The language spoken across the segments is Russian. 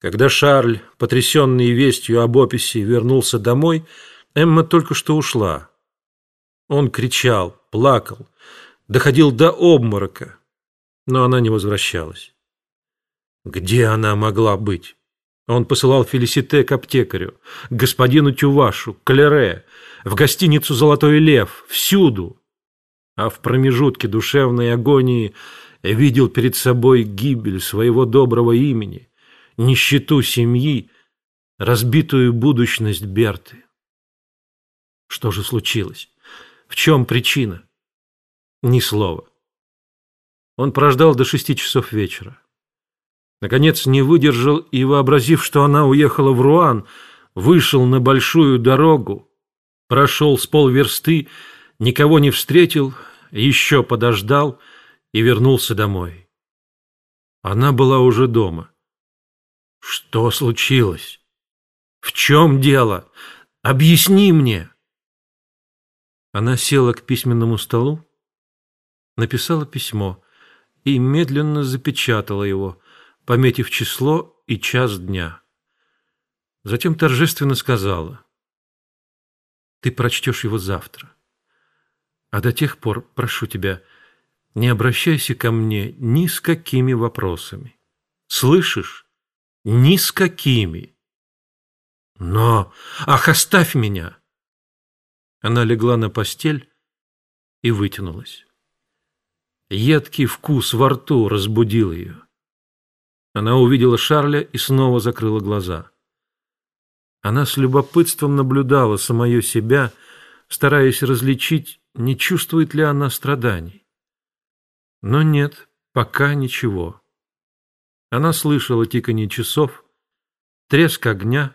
Когда Шарль, потрясенный вестью об описи, вернулся домой, Эмма только что ушла. Он кричал, плакал, доходил до обморока, но она не возвращалась. Где она могла быть? Он посылал Фелисите к аптекарю, к господину Тювашу, к Лере, в гостиницу «Золотой лев», всюду. А в промежутке душевной агонии видел перед собой гибель своего доброго имени, нищету семьи, разбитую будущность Берты. Что же случилось? В чем причина? Ни слова. Он прождал до шести часов вечера. Наконец не выдержал и, вообразив, что она уехала в Руан, вышел на большую дорогу, прошел с полверсты, никого не встретил, еще подождал и вернулся домой. Она была уже дома. Что случилось? В чем дело? Объясни мне. Она села к письменному столу, написала письмо и медленно запечатала его, пометив число и час дня. Затем торжественно сказала, «Ты прочтешь его завтра. А до тех пор, прошу тебя, не обращайся ко мне ни с какими вопросами. Слышишь? Ни с какими. Но, ах, оставь меня!» Она легла на постель и вытянулась. Едкий вкус во рту разбудил ее. Она увидела Шарля и снова закрыла глаза. Она с любопытством наблюдала самое себя, стараясь различить, не чувствует ли она страданий. Но нет, пока ничего. Она слышала тиканье часов, треск огня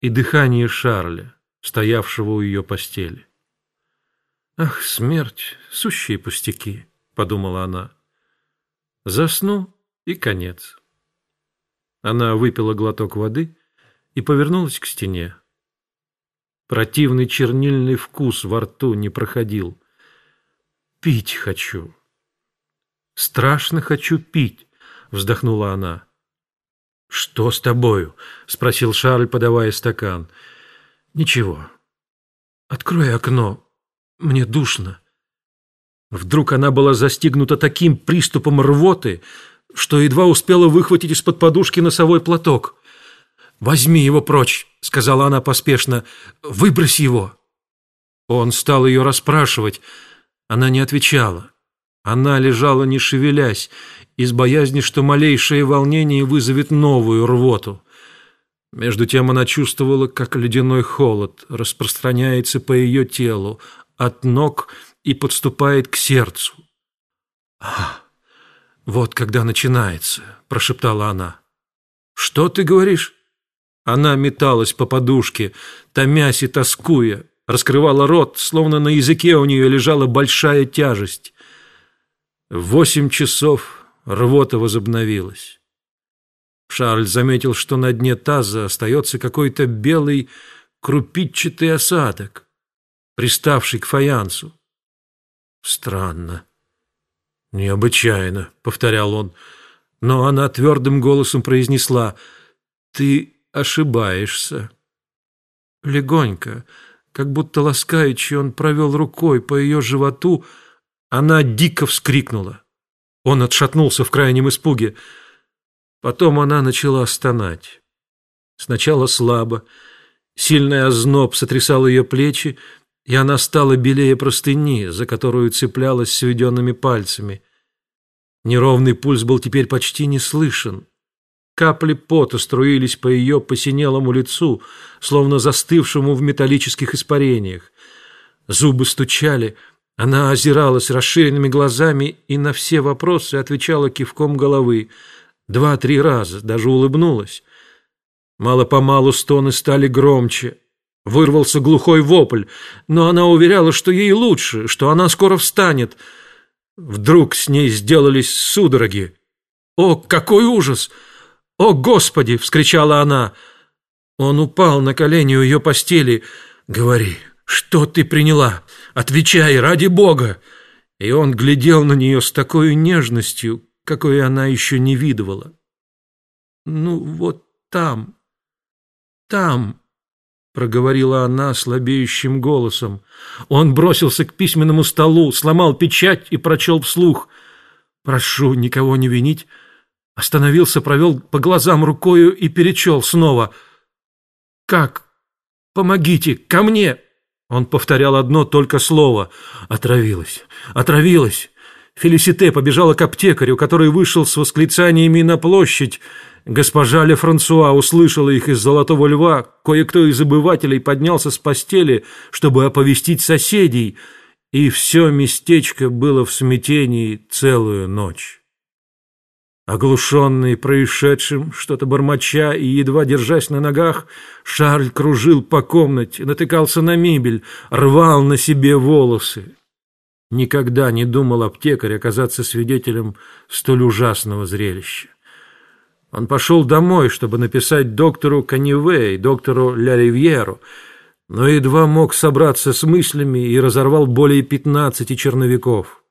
и дыхание Шарля, стоявшего у ее постели. «Ах, смерть, сущие пустяки!» — подумала она. «Засну, и конец». Она выпила глоток воды и повернулась к стене. Противный чернильный вкус во рту не проходил. «Пить хочу. Страшно хочу пить», — вздохнула она. «Что с тобою?» — спросил Шарль, подавая стакан. «Ничего. Открой окно. Мне душно». Вдруг она была застигнута таким приступом рвоты, что едва успела выхватить из-под подушки носовой платок. «Возьми его прочь», — сказала она поспешно, — «выбрось его». Он стал ее расспрашивать. Она не отвечала. Она лежала, не шевелясь, из боязни, что малейшее волнение вызовет новую рвоту. Между тем она чувствовала, как ледяной холод распространяется по ее телу, от ног и подступает к сердцу. «Ах!» «Вот когда начинается», — прошептала она. «Что ты говоришь?» Она металась по подушке, томясь и тоскуя, раскрывала рот, словно на языке у нее лежала большая тяжесть. Восемь часов рвота возобновилась. Шарль заметил, что на дне таза остается какой-то белый крупичатый осадок, приставший к фаянсу. Странно. «Необычайно», — повторял он, но она твердым голосом произнесла «Ты ошибаешься». Легонько, как будто ласкаючи, он провел рукой по ее животу, она дико вскрикнула. Он отшатнулся в крайнем испуге. Потом она начала стонать. Сначала слабо, сильный озноб сотрясал ее плечи, и она стала белее простыни, за которую цеплялась сведенными пальцами. Неровный пульс был теперь почти не слышен. Капли пота струились по ее посинелому лицу, словно застывшему в металлических испарениях. Зубы стучали, она озиралась расширенными глазами и на все вопросы отвечала кивком головы. Два-три раза, даже улыбнулась. Мало-помалу стоны стали громче, Вырвался глухой вопль, но она уверяла, что ей лучше, что она скоро встанет. Вдруг с ней сделались судороги. «О, какой ужас! О, Господи!» — вскричала она. Он упал на колени у ее постели. «Говори, что ты приняла? Отвечай, ради Бога!» И он глядел на нее с такой нежностью, какой она еще не видывала. «Ну, вот там, там, проговорила она слабеющим голосом. Он бросился к письменному столу, сломал печать и прочел вслух. «Прошу никого не винить». Остановился, провел по глазам рукою и перечел снова. «Как? Помогите! Ко мне!» Он повторял одно только слово. «Отравилась! Отравилась!» Фелисите побежала к аптекарю, который вышел с восклицаниями на площадь. Госпожа Ле Франсуа услышала их из «Золотого льва». Кое-кто из обывателей поднялся с постели, чтобы оповестить соседей, и все местечко было в смятении целую ночь. Оглушенный происшедшим, что-то бормоча и едва держась на ногах, Шарль кружил по комнате, натыкался на мебель, рвал на себе волосы. Никогда не думал аптекарь оказаться свидетелем столь ужасного зрелища. Он пошел домой, чтобы написать доктору Каниве и доктору Ля Ривьеру, но едва мог собраться с мыслями и разорвал более пятнадцати черновиков.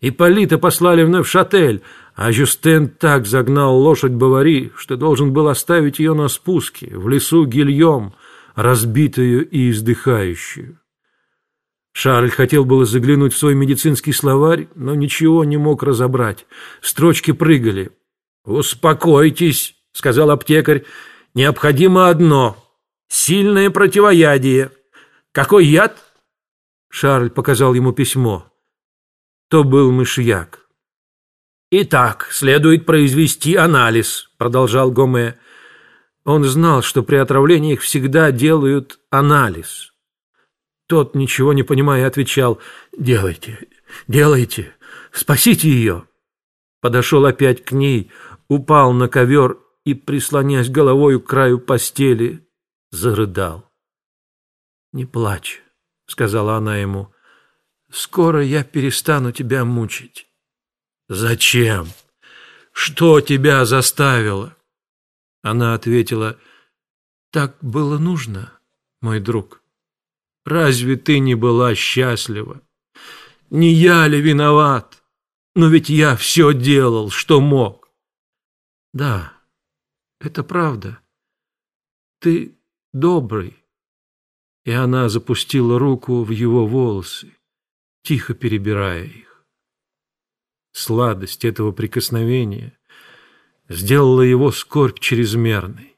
Ипполита послали вновь в шатель, а Жюстен так загнал лошадь Бавари, что должен был оставить ее на спуске, в лесу Гильем, разбитую и издыхающую. Шарль хотел было заглянуть в свой медицинский словарь, но ничего не мог разобрать. Строчки прыгали. «Успокойтесь», — сказал аптекарь, — «необходимо одно — сильное противоядие. Какой яд?» Шарль показал ему письмо. То был мышьяк. «Итак, следует произвести анализ», — продолжал Гоме. Он знал, что при отравлениях всегда делают анализ. Тот, ничего не понимая, отвечал «Делайте, делайте, спасите ее». Подошел опять к ней, упал на ковер и, прислонясь головой к краю постели, зарыдал. «Не плачь», — сказала она ему, — «скоро я перестану тебя мучить». «Зачем? Что тебя заставило?» Она ответила, «Так было нужно, мой друг. Разве ты не была счастлива? Не я ли виноват? Но ведь я все делал, что мог». «Да, это правда. Ты добрый». И она запустила руку в его волосы, тихо перебирая их. Сладость этого прикосновения сделала его скорбь чрезмерной.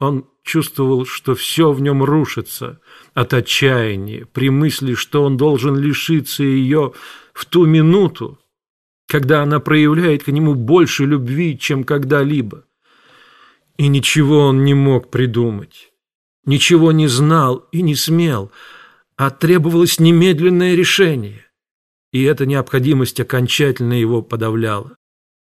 Он чувствовал, что все в нем рушится от отчаяния при мысли, что он должен лишиться ее в ту минуту, когда она проявляет к нему больше любви, чем когда-либо. И ничего он не мог придумать, ничего не знал и не смел, а требовалось немедленное решение и эта необходимость окончательно его подавляла.